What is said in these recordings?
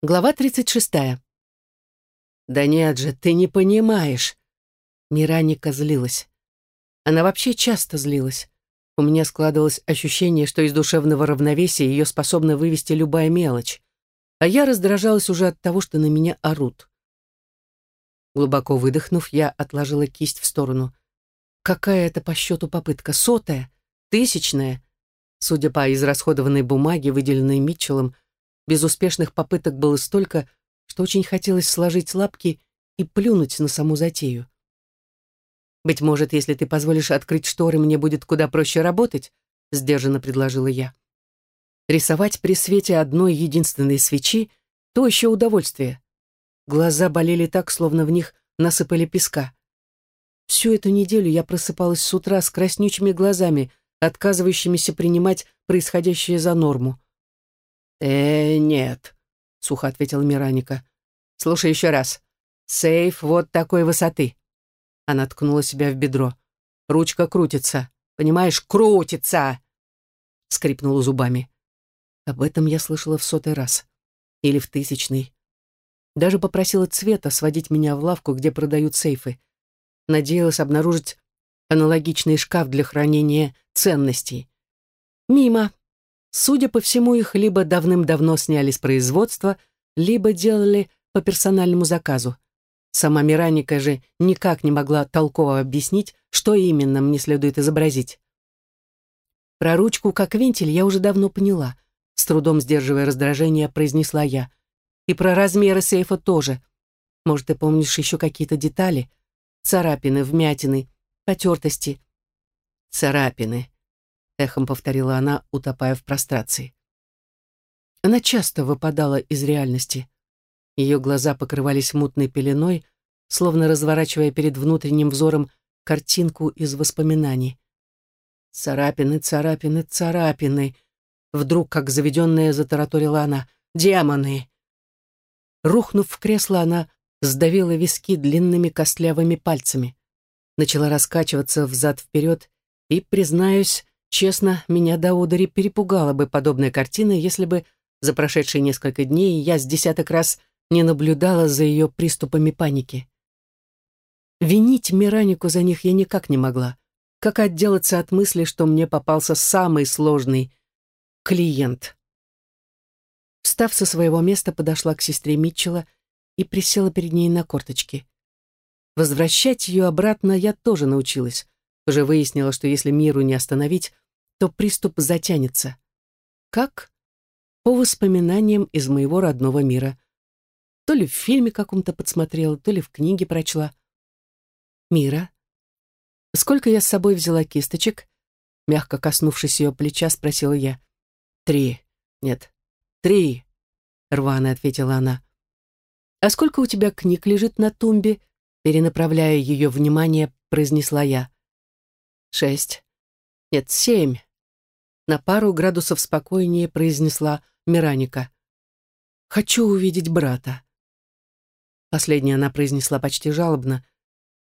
Глава 36. «Да нет же, ты не понимаешь!» Мираника злилась. Она вообще часто злилась. У меня складывалось ощущение, что из душевного равновесия ее способна вывести любая мелочь. А я раздражалась уже от того, что на меня орут. Глубоко выдохнув, я отложила кисть в сторону. Какая это по счету попытка? Сотая? Тысячная? Судя по израсходованной бумаге, выделенной Митчеллом, Безуспешных попыток было столько, что очень хотелось сложить лапки и плюнуть на саму затею. «Быть может, если ты позволишь открыть шторы, мне будет куда проще работать», — сдержанно предложила я. Рисовать при свете одной единственной свечи — то еще удовольствие. Глаза болели так, словно в них насыпали песка. Всю эту неделю я просыпалась с утра с краснючими глазами, отказывающимися принимать происходящее за норму. «Э, нет», — сухо ответил Мираника. «Слушай еще раз. Сейф вот такой высоты». Она ткнула себя в бедро. «Ручка крутится. Понимаешь, крутится!» Скрипнула зубами. Об этом я слышала в сотый раз. Или в тысячный. Даже попросила Цвета сводить меня в лавку, где продают сейфы. Надеялась обнаружить аналогичный шкаф для хранения ценностей. Мимо. Судя по всему, их либо давным-давно сняли с производства, либо делали по персональному заказу. Сама Мираника же никак не могла толково объяснить, что именно мне следует изобразить. Про ручку как вентиль я уже давно поняла. С трудом сдерживая раздражение, произнесла я. И про размеры сейфа тоже. Может, ты помнишь еще какие-то детали? Царапины, вмятины, потертости. Царапины эхом повторила она, утопая в прострации. Она часто выпадала из реальности. Ее глаза покрывались мутной пеленой, словно разворачивая перед внутренним взором картинку из воспоминаний. «Царапины, царапины, царапины!» Вдруг, как заведенная, затараторила она. «Демоны!» Рухнув в кресло, она сдавила виски длинными костлявыми пальцами. Начала раскачиваться взад-вперед и, признаюсь, Честно, меня до удари перепугала бы подобная картина, если бы за прошедшие несколько дней я с десяток раз не наблюдала за ее приступами паники. Винить Миранику за них я никак не могла. Как отделаться от мысли, что мне попался самый сложный клиент? Встав со своего места, подошла к сестре Митчелла и присела перед ней на корточки. Возвращать ее обратно я тоже научилась. Уже выяснила, что если миру не остановить, то приступ затянется. Как? По воспоминаниям из моего родного мира. То ли в фильме каком-то подсмотрела, то ли в книге прочла. Мира. Сколько я с собой взяла кисточек? Мягко коснувшись ее плеча, спросила я. Три. Нет, три. Рвано ответила она. А сколько у тебя книг лежит на тумбе? Перенаправляя ее внимание, произнесла я. Шесть. Нет, семь на пару градусов спокойнее произнесла Мираника. «Хочу увидеть брата». Последнее она произнесла почти жалобно.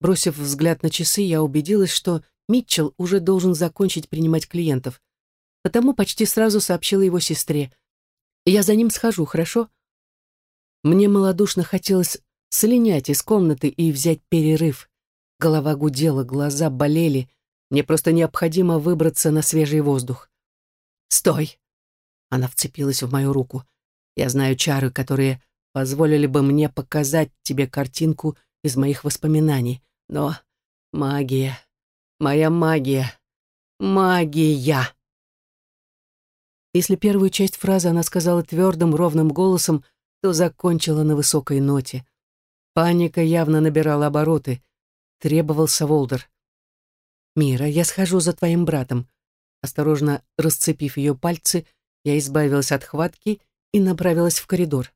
Бросив взгляд на часы, я убедилась, что Митчелл уже должен закончить принимать клиентов. Потому почти сразу сообщила его сестре. «Я за ним схожу, хорошо?» Мне малодушно хотелось слинять из комнаты и взять перерыв. Голова гудела, глаза болели. Мне просто необходимо выбраться на свежий воздух. «Стой!» Она вцепилась в мою руку. «Я знаю чары, которые позволили бы мне показать тебе картинку из моих воспоминаний. Но магия, моя магия, магия!» Если первую часть фразы она сказала твердым, ровным голосом, то закончила на высокой ноте. Паника явно набирала обороты. Требовался Волдер. «Мира, я схожу за твоим братом. Осторожно расцепив ее пальцы, я избавилась от хватки и направилась в коридор.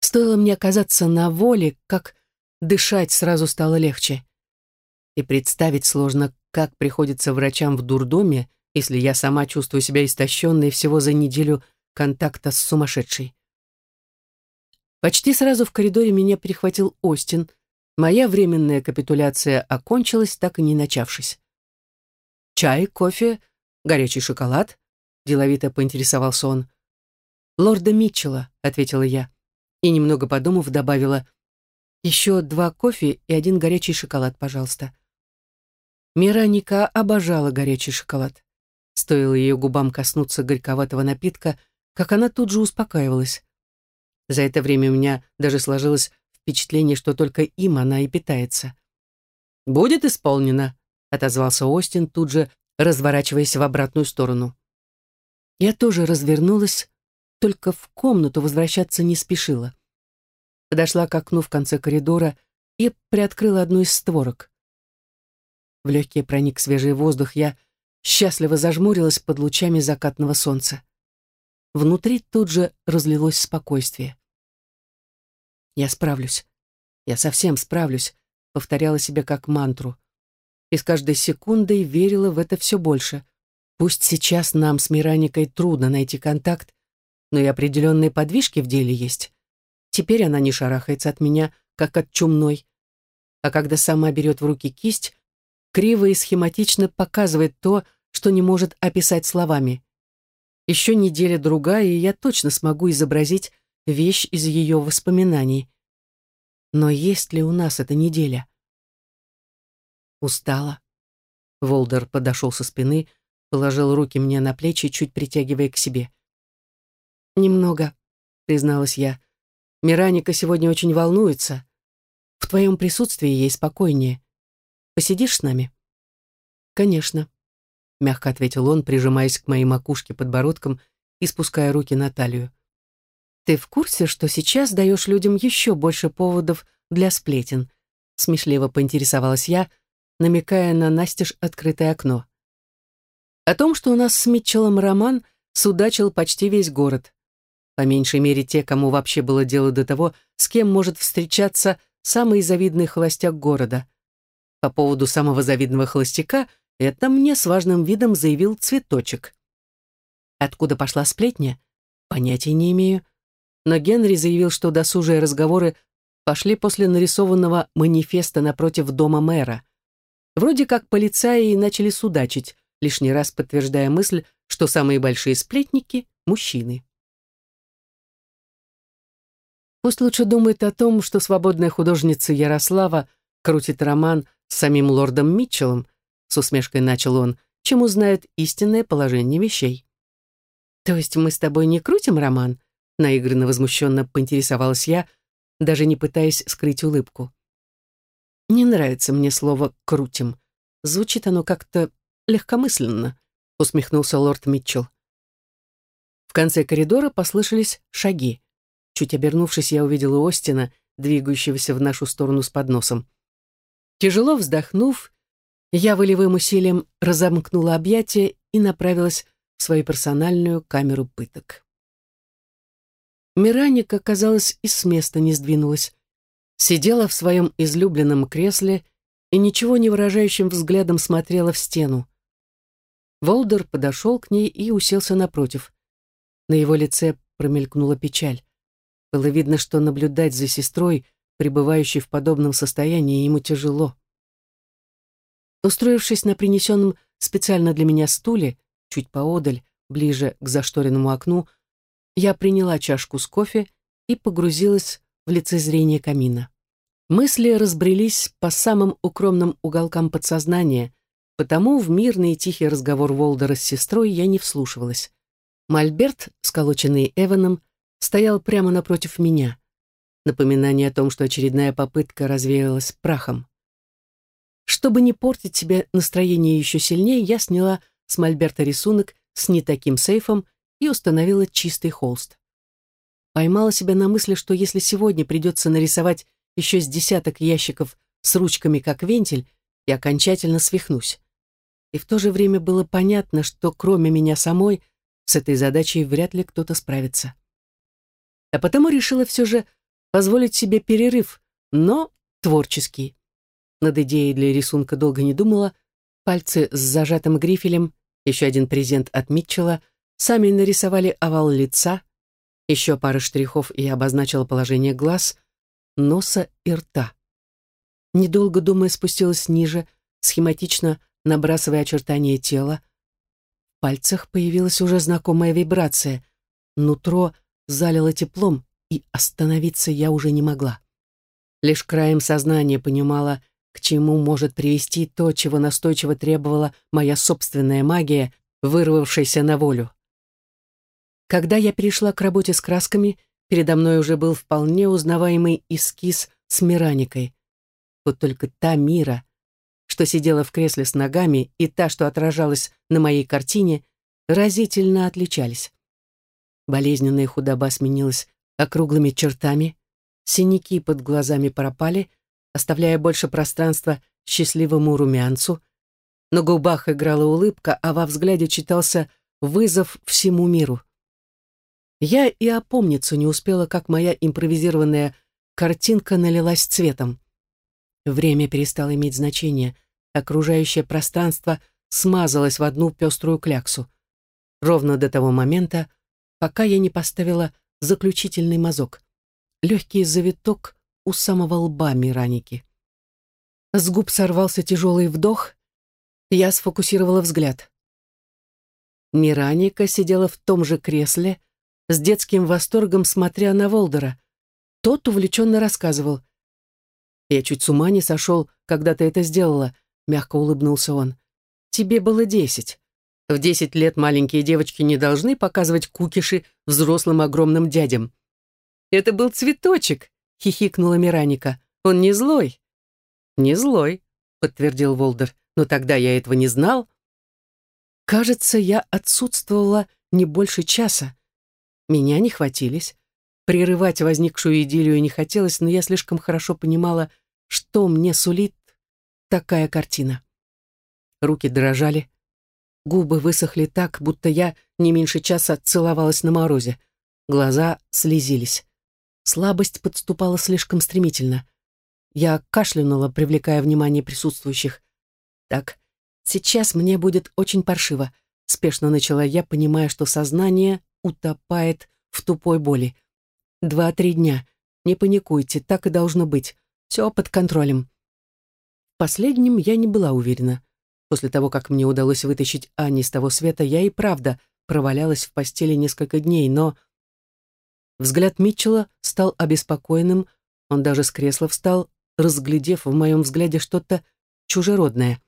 Стоило мне оказаться на воле, как дышать сразу стало легче. И представить сложно, как приходится врачам в дурдоме, если я сама чувствую себя истощенной всего за неделю контакта с сумасшедшей. Почти сразу в коридоре меня перехватил Остин. Моя временная капитуляция окончилась, так и не начавшись. «Чай, кофе, горячий шоколад?» — деловито поинтересовался он. «Лорда Митчелла», — ответила я. И, немного подумав, добавила, «Еще два кофе и один горячий шоколад, пожалуйста». Мираника обожала горячий шоколад. Стоило ее губам коснуться горьковатого напитка, как она тут же успокаивалась. За это время у меня даже сложилось впечатление, что только им она и питается. «Будет исполнено», — отозвался Остин, тут же разворачиваясь в обратную сторону. Я тоже развернулась, только в комнату возвращаться не спешила. Подошла к окну в конце коридора и приоткрыла одну из створок. В легкие проник свежий воздух, я счастливо зажмурилась под лучами закатного солнца. Внутри тут же разлилось спокойствие. «Я справлюсь. Я совсем справлюсь», — повторяла себе как мантру. И с каждой секундой верила в это все больше. Пусть сейчас нам с Мираникой трудно найти контакт, но и определенные подвижки в деле есть. Теперь она не шарахается от меня, как от чумной. А когда сама берет в руки кисть, криво и схематично показывает то, что не может описать словами. Еще неделя-другая, и я точно смогу изобразить вещь из ее воспоминаний. Но есть ли у нас эта неделя? Устала. Волдер подошел со спины, положил руки мне на плечи, чуть притягивая к себе. «Немного», — призналась я. «Мираника сегодня очень волнуется. В твоем присутствии ей спокойнее. Посидишь с нами?» «Конечно», — мягко ответил он, прижимаясь к моей макушке подбородком и спуская руки на талию. «Ты в курсе, что сейчас даешь людям еще больше поводов для сплетен?» Смешливо поинтересовалась я, намекая на настежь открытое окно. О том, что у нас с Митчеллом роман, судачил почти весь город. По меньшей мере те, кому вообще было дело до того, с кем может встречаться самый завидный холостяк города. По поводу самого завидного холостяка это мне с важным видом заявил цветочек. Откуда пошла сплетня? Понятия не имею. Но Генри заявил, что досужие разговоры пошли после нарисованного манифеста напротив дома мэра. Вроде как полицаи начали судачить, лишний раз подтверждая мысль, что самые большие сплетники — мужчины. Пусть лучше думает о том, что свободная художница Ярослава крутит роман с самим лордом Митчеллом, с усмешкой начал он, чем узнает истинное положение вещей. То есть мы с тобой не крутим роман? Наигранно возмущенно поинтересовалась я, даже не пытаясь скрыть улыбку. Не нравится мне слово «крутим». Звучит оно как-то легкомысленно, усмехнулся лорд Митчелл. В конце коридора послышались шаги. Чуть обернувшись, я увидела Остина, двигающегося в нашу сторону с подносом. Тяжело вздохнув, я волевым усилием разомкнула объятия и направилась в свою персональную камеру пыток. Мираника, казалось, и с места не сдвинулась. Сидела в своем излюбленном кресле и ничего не выражающим взглядом смотрела в стену. Волдер подошел к ней и уселся напротив. На его лице промелькнула печаль. Было видно, что наблюдать за сестрой, пребывающей в подобном состоянии, ему тяжело. Устроившись на принесенном специально для меня стуле, чуть поодаль, ближе к зашторенному окну, я приняла чашку с кофе и погрузилась в лицезрение камина. Мысли разбрелись по самым укромным уголкам подсознания, потому в мирный и тихий разговор Волдера с сестрой я не вслушивалась. Мольберт, сколоченный Эваном, стоял прямо напротив меня. Напоминание о том, что очередная попытка развеялась прахом. Чтобы не портить себе настроение еще сильнее, я сняла с мольберта рисунок с не таким сейфом и установила чистый холст. Поймала себя на мысли, что если сегодня придется нарисовать еще с десяток ящиков с ручками как вентиль, я окончательно свихнусь. И в то же время было понятно, что кроме меня самой с этой задачей вряд ли кто-то справится а потому решила все же позволить себе перерыв, но творческий. Над идеей для рисунка долго не думала, пальцы с зажатым грифелем, еще один презент от Митчелла, сами нарисовали овал лица, еще пара штрихов и обозначила положение глаз, носа и рта. Недолго думая, спустилась ниже, схематично набрасывая очертания тела. В пальцах появилась уже знакомая вибрация. Нутро залило теплом, и остановиться я уже не могла. Лишь краем сознания понимала, к чему может привести то, чего настойчиво требовала моя собственная магия, вырвавшаяся на волю. Когда я перешла к работе с красками, передо мной уже был вполне узнаваемый эскиз с Мираникой. Вот только та Мира, что сидела в кресле с ногами, и та, что отражалась на моей картине, разительно отличались. Болезненная худоба сменилась округлыми чертами, синяки под глазами пропали, оставляя больше пространства счастливому румянцу. На губах играла улыбка, а во взгляде читался вызов всему миру. Я и опомниться не успела, как моя импровизированная картинка налилась цветом. Время перестало иметь значение, окружающее пространство смазалось в одну пеструю кляксу. Ровно до того момента, пока я не поставила заключительный мазок. Легкий завиток у самого лба Мираники. С губ сорвался тяжелый вдох, я сфокусировала взгляд. Мираника сидела в том же кресле, с детским восторгом смотря на Волдера. Тот увлеченно рассказывал. «Я чуть с ума не сошел, когда ты это сделала», — мягко улыбнулся он. «Тебе было десять. В десять лет маленькие девочки не должны показывать кукиши взрослым огромным дядям». «Это был цветочек», — хихикнула Мираника. «Он не злой». «Не злой», — подтвердил Волдер. «но тогда я этого не знал». Кажется, я отсутствовала не больше часа. Меня не хватились. Прерывать возникшую идиллию не хотелось, но я слишком хорошо понимала, что мне сулит такая картина. Руки дрожали, губы высохли так, будто я не меньше часа целовалась на морозе. Глаза слезились. Слабость подступала слишком стремительно. Я кашлянула, привлекая внимание присутствующих. «Так, сейчас мне будет очень паршиво», — спешно начала я, понимая, что сознание утопает в тупой боли. «Два-три дня. Не паникуйте, так и должно быть. Все под контролем». Последним я не была уверена. После того, как мне удалось вытащить Ани с того света, я и правда провалялась в постели несколько дней, но Взгляд Митчелла стал обеспокоенным, он даже с кресла встал, разглядев в моем взгляде что-то чужеродное.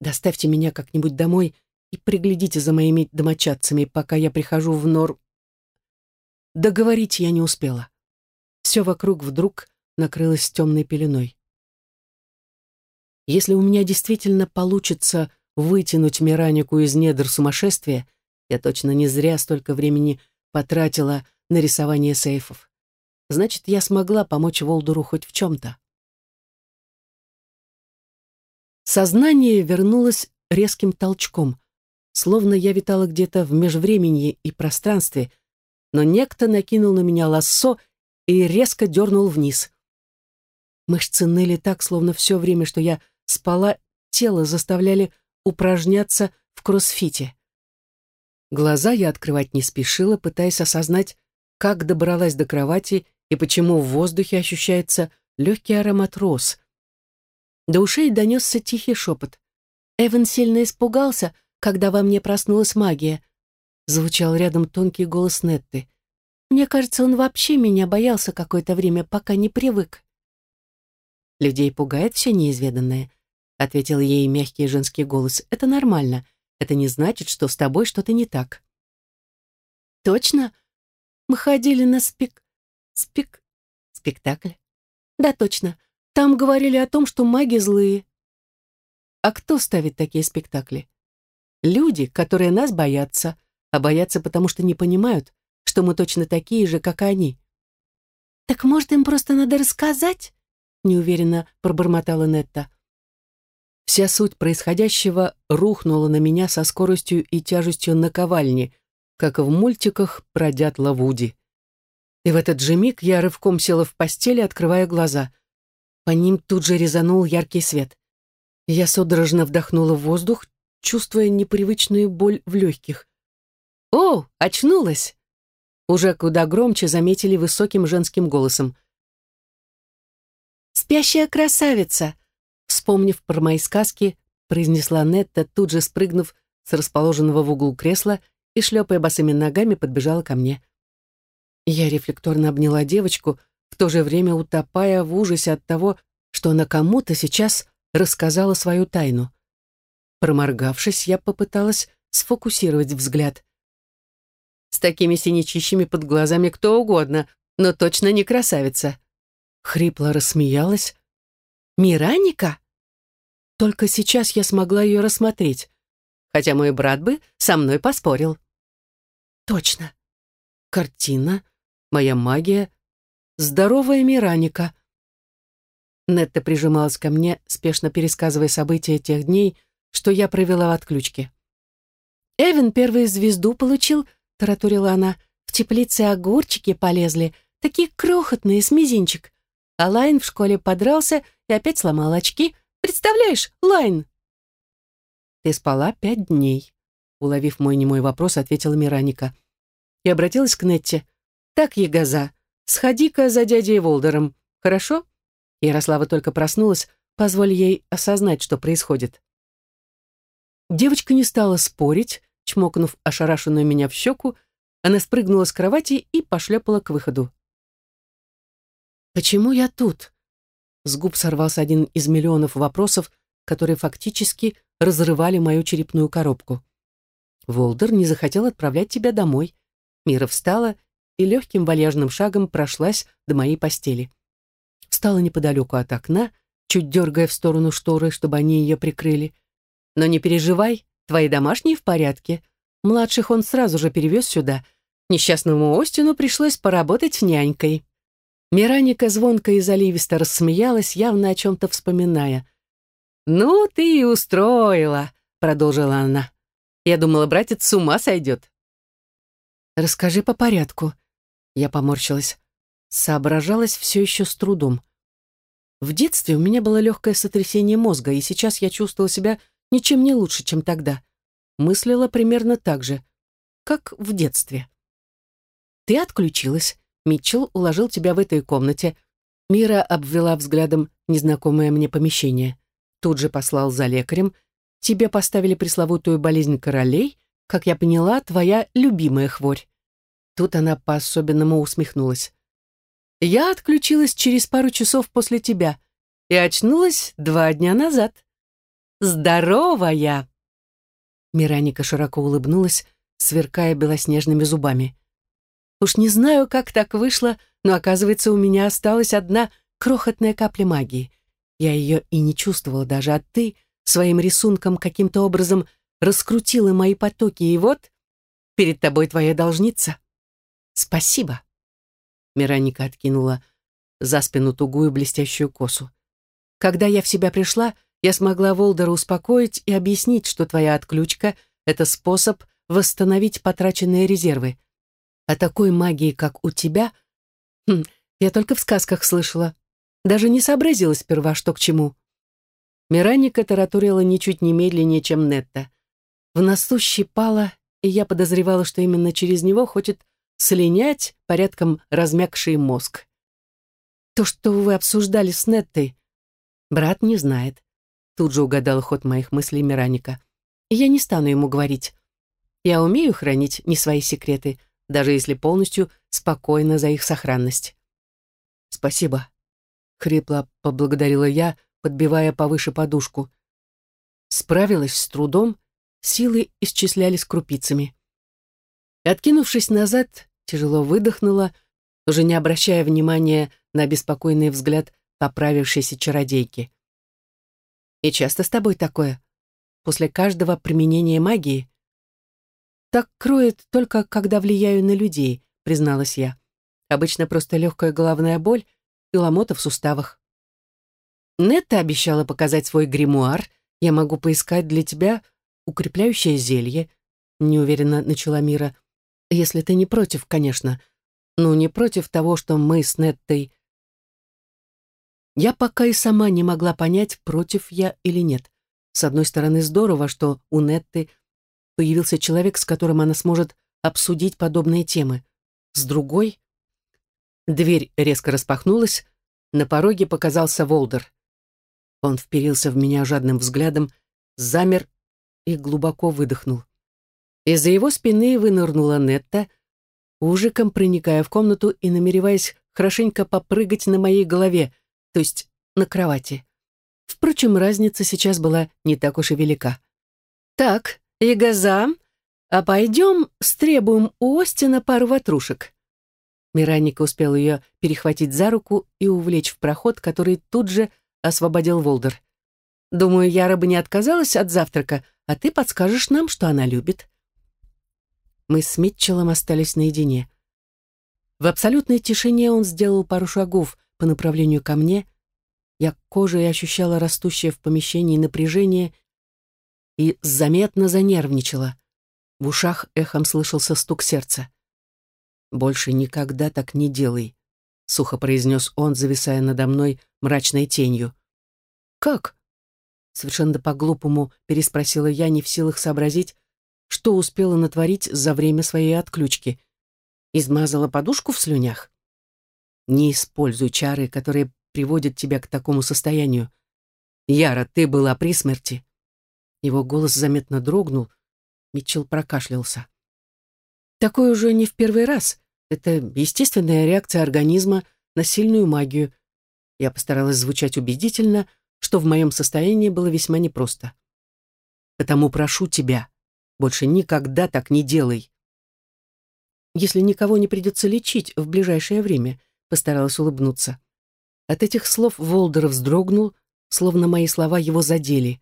«Доставьте меня как-нибудь домой и приглядите за моими домочадцами, пока я прихожу в нор...» Договорить я не успела. Все вокруг вдруг накрылось темной пеленой. Если у меня действительно получится вытянуть Миранику из недр сумасшествия, я точно не зря столько времени потратила на рисование сейфов. Значит, я смогла помочь Волдуру хоть в чем-то. Сознание вернулось резким толчком, словно я витала где-то в межвременье и пространстве, но некто накинул на меня лассо и резко дернул вниз. Мышцы ныли так, словно все время, что я спала, тело заставляли упражняться в кроссфите. Глаза я открывать не спешила, пытаясь осознать, как добралась до кровати и почему в воздухе ощущается легкий аромат роз. До ушей донесся тихий шепот. «Эван сильно испугался, когда во мне проснулась магия», звучал рядом тонкий голос Нетты. «Мне кажется, он вообще меня боялся какое-то время, пока не привык». «Людей пугает все неизведанное», ответил ей мягкий женский голос. «Это нормально. Это не значит, что с тобой что-то не так». «Точно?» Мы ходили на спек... спек... спектакль. Да, точно. Там говорили о том, что маги злые. А кто ставит такие спектакли? Люди, которые нас боятся, а боятся, потому что не понимают, что мы точно такие же, как они. «Так, может, им просто надо рассказать?» неуверенно пробормотала Нетта. Вся суть происходящего рухнула на меня со скоростью и тяжестью наковальни, как в мультиках про дятла Вуди. И в этот же миг я рывком села в постели, открывая глаза. По ним тут же резанул яркий свет. Я судорожно вдохнула воздух, чувствуя непривычную боль в легких. «О, очнулась!» Уже куда громче заметили высоким женским голосом. «Спящая красавица!» Вспомнив про мои сказки, произнесла Нетта, тут же спрыгнув с расположенного в углу кресла и, шлепая босыми ногами, подбежала ко мне. Я рефлекторно обняла девочку, в то же время утопая в ужасе от того, что она кому-то сейчас рассказала свою тайну. Проморгавшись, я попыталась сфокусировать взгляд. С такими синячищами под глазами кто угодно, но точно не красавица. Хрипло рассмеялась. «Мираника?» Только сейчас я смогла ее рассмотреть, хотя мой брат бы со мной поспорил. Точно. Картина, моя магия, здоровая Мираника. Нетта прижималась ко мне, спешно пересказывая события тех дней, что я провела в отключке. «Эвен первую звезду получил», — тараторила она. «В теплице огурчики полезли, такие крохотные, с мизинчик. А Лайн в школе подрался и опять сломал очки. Представляешь, Лайн?» «Ты спала пять дней», — уловив мой немой вопрос, ответила Мираника. И обратилась к Нетте. «Так, Егоза, сходи-ка за дядей Волдером, хорошо?» Ярослава только проснулась, позволь ей осознать, что происходит. Девочка не стала спорить, чмокнув ошарашенную меня в щеку, она спрыгнула с кровати и пошлепала к выходу. «Почему я тут?» С губ сорвался один из миллионов вопросов, которые фактически разрывали мою черепную коробку. Волдер не захотел отправлять тебя домой. Мира встала и легким вальяжным шагом прошлась до моей постели. Встала неподалеку от окна, чуть дергая в сторону шторы, чтобы они ее прикрыли. Но не переживай, твои домашние в порядке. Младших он сразу же перевез сюда. Несчастному Остину пришлось поработать нянькой. Мираника звонко и заливисто рассмеялась, явно о чем-то вспоминая. «Ну, ты и устроила», — продолжила она. «Я думала, братец с ума сойдет». «Расскажи по порядку». Я поморщилась. Соображалась все еще с трудом. В детстве у меня было легкое сотрясение мозга, и сейчас я чувствовала себя ничем не лучше, чем тогда. Мыслила примерно так же, как в детстве. Ты отключилась, Митчелл уложил тебя в этой комнате. Мира обвела взглядом незнакомое мне помещение. Тут же послал за лекарем. Тебе поставили пресловутую болезнь королей, как я поняла, твоя любимая хворь. Тут она по-особенному усмехнулась. Я отключилась через пару часов после тебя и очнулась два дня назад. Здоровая!» Мираника широко улыбнулась, сверкая белоснежными зубами. «Уж не знаю, как так вышло, но, оказывается, у меня осталась одна крохотная капля магии. Я ее и не чувствовала даже, а ты своим рисунком каким-то образом раскрутила мои потоки, и вот перед тобой твоя должница. Спасибо!» Мираника откинула за спину тугую блестящую косу. «Когда я в себя пришла, — я смогла Волдера успокоить и объяснить, что твоя отключка — это способ восстановить потраченные резервы. А такой магии, как у тебя, хм, я только в сказках слышала. Даже не сообразила сперва, что к чему. Мираника тараторила ничуть не медленнее, чем Нетта. В носу щипала, и я подозревала, что именно через него хочет слинять порядком размягший мозг. То, что вы обсуждали с Неттой, брат не знает. Тут же угадал ход моих мыслей Мираника. я не стану ему говорить. Я умею хранить не свои секреты, даже если полностью спокойна за их сохранность. «Спасибо», — хрипло поблагодарила я, подбивая повыше подушку. Справилась с трудом, силы исчислялись крупицами. Откинувшись назад, тяжело выдохнула, уже не обращая внимания на беспокойный взгляд поправившейся чародейки. И часто с тобой такое? После каждого применения магии? Так кроет только, когда влияю на людей, призналась я. Обычно просто легкая головная боль и ломота в суставах. Нетта обещала показать свой гримуар. Я могу поискать для тебя укрепляющее зелье, неуверенно начала Мира. Если ты не против, конечно. Ну, не против того, что мы с Неттой я пока и сама не могла понять, против я или нет. С одной стороны, здорово, что у Нетты появился человек, с которым она сможет обсудить подобные темы. С другой... Дверь резко распахнулась, на пороге показался Волдер. Он вперился в меня жадным взглядом, замер и глубоко выдохнул. Из-за его спины вынырнула Нетта, ужиком проникая в комнату и намереваясь хорошенько попрыгать на моей голове, то есть на кровати. Впрочем, разница сейчас была не так уж и велика. «Так, Ягоза, а пойдем стребуем у Остина пару ватрушек». Мираника успел ее перехватить за руку и увлечь в проход, который тут же освободил Волдер. «Думаю, Яра бы не отказалась от завтрака, а ты подскажешь нам, что она любит». Мы с Митчеллом остались наедине. В абсолютной тишине он сделал пару шагов по направлению ко мне. Я кожей ощущала растущее в помещении напряжение и заметно занервничала. В ушах эхом слышался стук сердца. «Больше никогда так не делай», — сухо произнес он, зависая надо мной мрачной тенью. «Как?» — совершенно по-глупому переспросила я, не в силах сообразить, что успела натворить за время своей отключки. Измазала подушку в слюнях? Не используй чары, которые приводят тебя к такому состоянию. Яра, ты была при смерти. Его голос заметно дрогнул. Митчелл прокашлялся. Такое уже не в первый раз. Это естественная реакция организма на сильную магию. Я постаралась звучать убедительно, что в моем состоянии было весьма непросто. Потому прошу тебя, больше никогда так не делай. Если никого не придется лечить в ближайшее время, постаралась улыбнуться. От этих слов Волдер вздрогнул, словно мои слова его задели.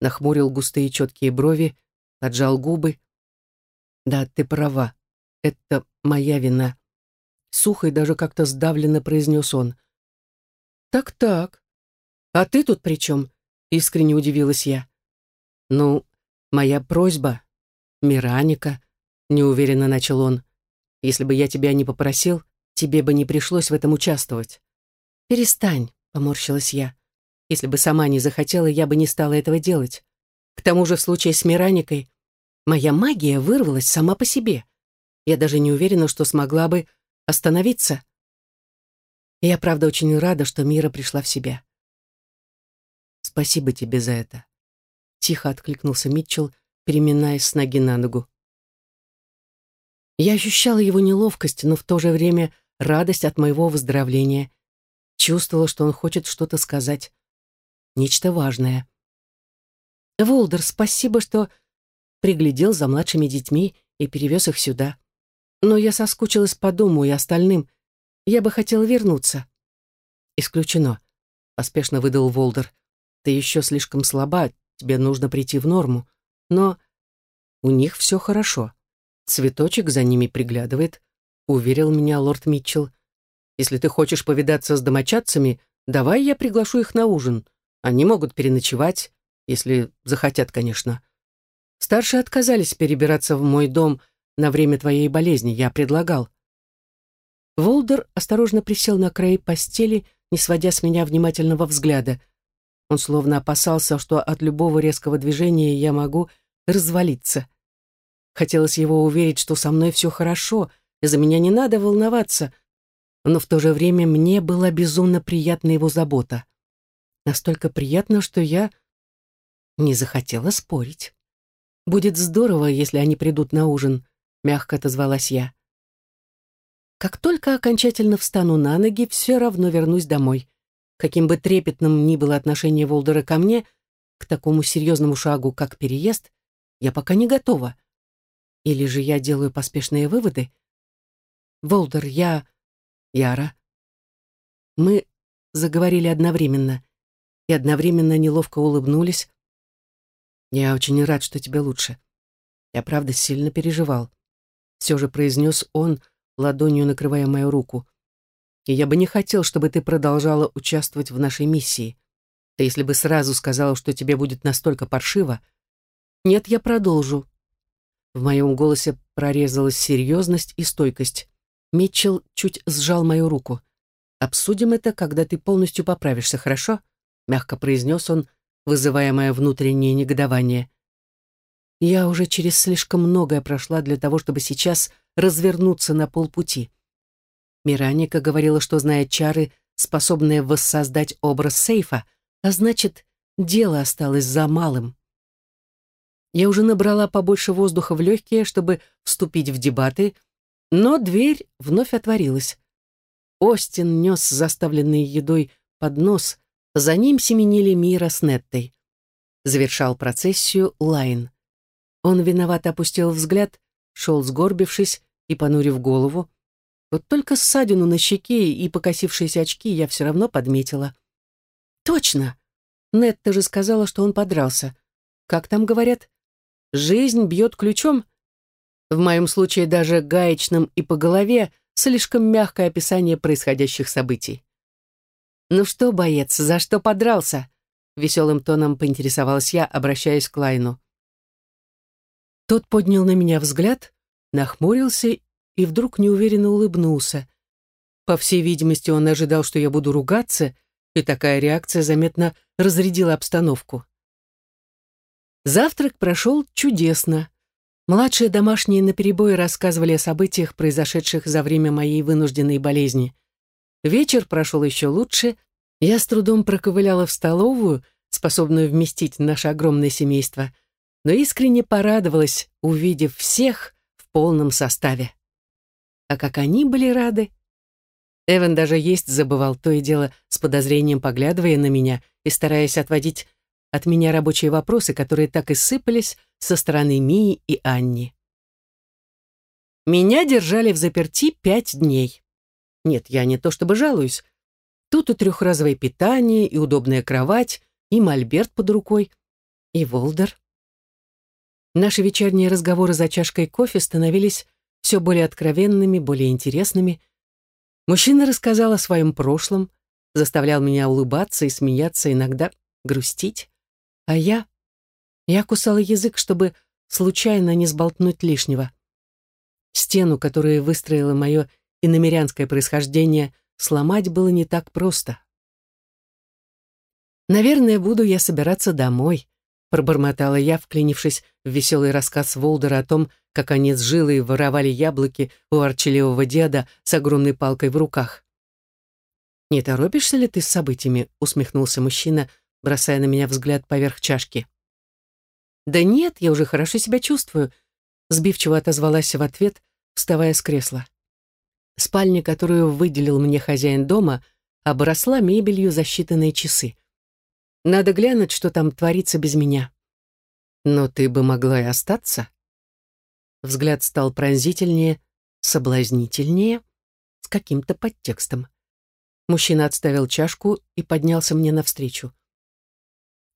Нахмурил густые четкие брови, поджал губы. «Да, ты права. Это моя вина». Сухо и даже как-то сдавленно произнес он. «Так-так. А ты тут при чем?» — искренне удивилась я. «Ну, «Моя просьба, Мираника», — неуверенно начал он, «если бы я тебя не попросил, тебе бы не пришлось в этом участвовать». «Перестань», — поморщилась я. «Если бы сама не захотела, я бы не стала этого делать. К тому же в случае с Мираникой моя магия вырвалась сама по себе. Я даже не уверена, что смогла бы остановиться. Я, правда, очень рада, что Мира пришла в себя. Спасибо тебе за это. Тихо откликнулся Митчелл, переминаясь с ноги на ногу. Я ощущала его неловкость, но в то же время радость от моего выздоровления. Чувствовала, что он хочет что-то сказать. Нечто важное. «Волдер, спасибо, что приглядел за младшими детьми и перевез их сюда. Но я соскучилась по дому и остальным. Я бы хотела вернуться». «Исключено», — поспешно выдал Волдер. «Ты еще слишком слаба, тебе нужно прийти в норму. Но у них все хорошо. Цветочек за ними приглядывает, уверил меня лорд Митчелл. Если ты хочешь повидаться с домочадцами, давай я приглашу их на ужин. Они могут переночевать, если захотят, конечно. Старшие отказались перебираться в мой дом на время твоей болезни, я предлагал. Волдер осторожно присел на край постели, не сводя с меня внимательного взгляда — он словно опасался, что от любого резкого движения я могу развалиться. Хотелось его уверить, что со мной все хорошо, и за меня не надо волноваться, но в то же время мне была безумно приятна его забота. Настолько приятно, что я не захотела спорить. «Будет здорово, если они придут на ужин», — мягко отозвалась я. «Как только окончательно встану на ноги, все равно вернусь домой. Каким бы трепетным ни было отношение Волдера ко мне, к такому серьезному шагу, как переезд, я пока не готова. Или же я делаю поспешные выводы? Волдер, я... Яра. Мы заговорили одновременно и одновременно неловко улыбнулись. Я очень рад, что тебе лучше. Я правда сильно переживал. Все же произнес он, ладонью накрывая мою руку и я бы не хотел, чтобы ты продолжала участвовать в нашей миссии. Ты если бы сразу сказала, что тебе будет настолько паршиво... Нет, я продолжу. В моем голосе прорезалась серьезность и стойкость. Митчелл чуть сжал мою руку. «Обсудим это, когда ты полностью поправишься, хорошо?» Мягко произнес он, вызывая мое внутреннее негодование. Я уже через слишком многое прошла для того, чтобы сейчас развернуться на полпути. Мираника говорила, что знает чары, способные воссоздать образ сейфа, а значит, дело осталось за малым. Я уже набрала побольше воздуха в легкие, чтобы вступить в дебаты, Но дверь вновь отворилась. Остин нес заставленный едой поднос, за ним семенили Мира с Неттой. Завершал процессию Лайн. Он виновато опустил взгляд, шел сгорбившись и понурив голову. Вот только ссадину на щеке и покосившиеся очки я все равно подметила. Точно! Нетта же сказала, что он подрался. Как там говорят? Жизнь бьет ключом. В моем случае даже гаечным и по голове слишком мягкое описание происходящих событий. «Ну что, боец, за что подрался?» Веселым тоном поинтересовалась я, обращаясь к Лайну. Тот поднял на меня взгляд, нахмурился и вдруг неуверенно улыбнулся. По всей видимости, он ожидал, что я буду ругаться, и такая реакция заметно разрядила обстановку. Завтрак прошел чудесно. Младшие домашние наперебой рассказывали о событиях, произошедших за время моей вынужденной болезни. Вечер прошел еще лучше. Я с трудом проковыляла в столовую, способную вместить наше огромное семейство, но искренне порадовалась, увидев всех в полном составе. А как они были рады! Эван даже есть забывал то и дело с подозрением поглядывая на меня и стараясь отводить от меня рабочие вопросы, которые так и сыпались со стороны Мии и Анни. Меня держали в заперти пять дней. Нет, я не то чтобы жалуюсь. Тут и трехразовое питание, и удобная кровать, и мольберт под рукой, и волдер. Наши вечерние разговоры за чашкой кофе становились все более откровенными, более интересными. Мужчина рассказал о своем прошлом, заставлял меня улыбаться и смеяться, иногда грустить. А я... Я кусала язык, чтобы случайно не сболтнуть лишнего. Стену, которую выстроило мое иномерянское происхождение, сломать было не так просто. «Наверное, буду я собираться домой», — пробормотала я, вклинившись в веселый рассказ Волдера о том, как они с жилой воровали яблоки у арчелевого деда с огромной палкой в руках. «Не торопишься ли ты с событиями?» — усмехнулся мужчина, бросая на меня взгляд поверх чашки. «Да нет, я уже хорошо себя чувствую», — сбивчиво отозвалась в ответ, вставая с кресла. Спальня, которую выделил мне хозяин дома, обросла мебелью за считанные часы. Надо глянуть, что там творится без меня. Но ты бы могла и остаться. Взгляд стал пронзительнее, соблазнительнее, с каким-то подтекстом. Мужчина отставил чашку и поднялся мне навстречу.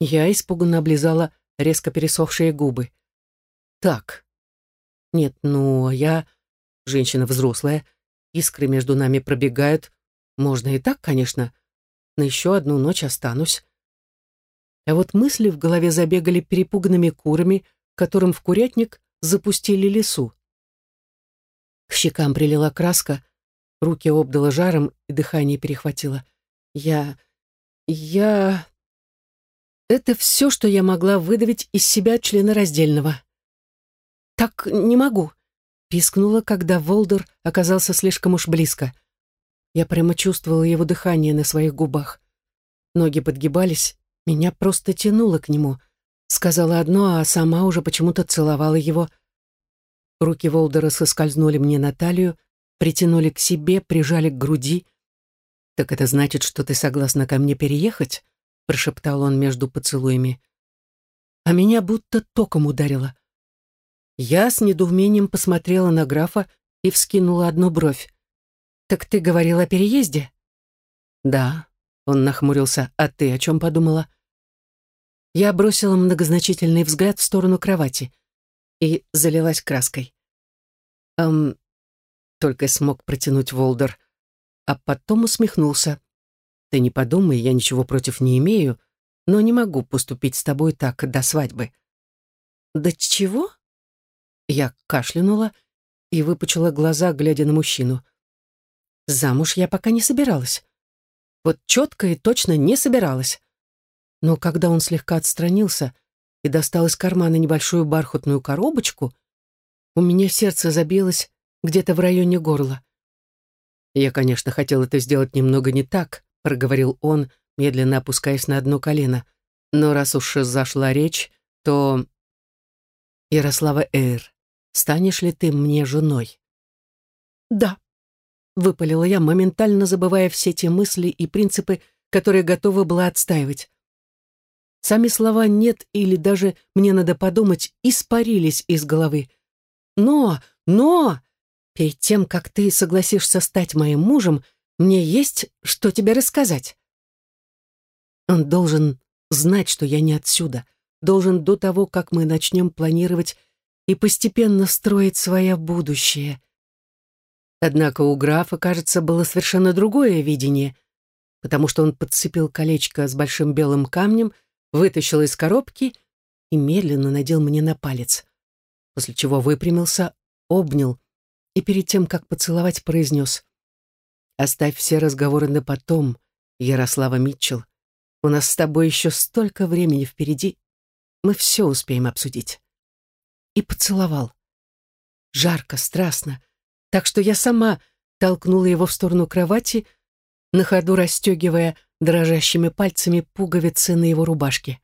Я испуганно облизала резко пересохшие губы. «Так. Нет, ну, а я... Женщина взрослая. Искры между нами пробегают. Можно и так, конечно. На еще одну ночь останусь». А вот мысли в голове забегали перепуганными курами, которым в курятник запустили лесу. К щекам прилила краска, руки обдала жаром и дыхание перехватило. «Я... я...» Это все, что я могла выдавить из себя члена раздельного. «Так не могу», — пискнула, когда Волдер оказался слишком уж близко. Я прямо чувствовала его дыхание на своих губах. Ноги подгибались, меня просто тянуло к нему. Сказала одно, а сама уже почему-то целовала его. Руки Волдера соскользнули мне на талию, притянули к себе, прижали к груди. «Так это значит, что ты согласна ко мне переехать?» Прошептал он между поцелуями. А меня будто током ударило. Я с недоумением посмотрела на графа и вскинула одну бровь. «Так ты говорил о переезде?» «Да», — он нахмурился. «А ты о чем подумала?» Я бросила многозначительный взгляд в сторону кровати и залилась краской. «Эм...» — только смог протянуть Волдер, а потом усмехнулся. Ты не подумай, я ничего против не имею, но не могу поступить с тобой так до свадьбы». «Да чего?» Я кашлянула и выпучила глаза, глядя на мужчину. Замуж я пока не собиралась. Вот четко и точно не собиралась. Но когда он слегка отстранился и достал из кармана небольшую бархатную коробочку, у меня сердце забилось где-то в районе горла. Я, конечно, хотел это сделать немного не так, — проговорил он, медленно опускаясь на одно колено. «Но раз уж зашла речь, то...» «Ярослава Эйр, станешь ли ты мне женой?» «Да», — выпалила я, моментально забывая все те мысли и принципы, которые готова была отстаивать. Сами слова «нет» или даже «мне надо подумать» испарились из головы. «Но! Но! Перед тем, как ты согласишься стать моим мужем, мне есть что тебе рассказать». Он должен знать, что я не отсюда, должен до того, как мы начнем планировать и постепенно строить свое будущее. Однако у графа, кажется, было совершенно другое видение, потому что он подцепил колечко с большим белым камнем, вытащил из коробки и медленно надел мне на палец, после чего выпрямился, обнял и перед тем, как поцеловать, произнес «Оставь все разговоры на потом, Ярослава Митчелл. У нас с тобой еще столько времени впереди, мы все успеем обсудить». И поцеловал. Жарко, страстно, так что я сама толкнула его в сторону кровати, на ходу расстегивая дрожащими пальцами пуговицы на его рубашке.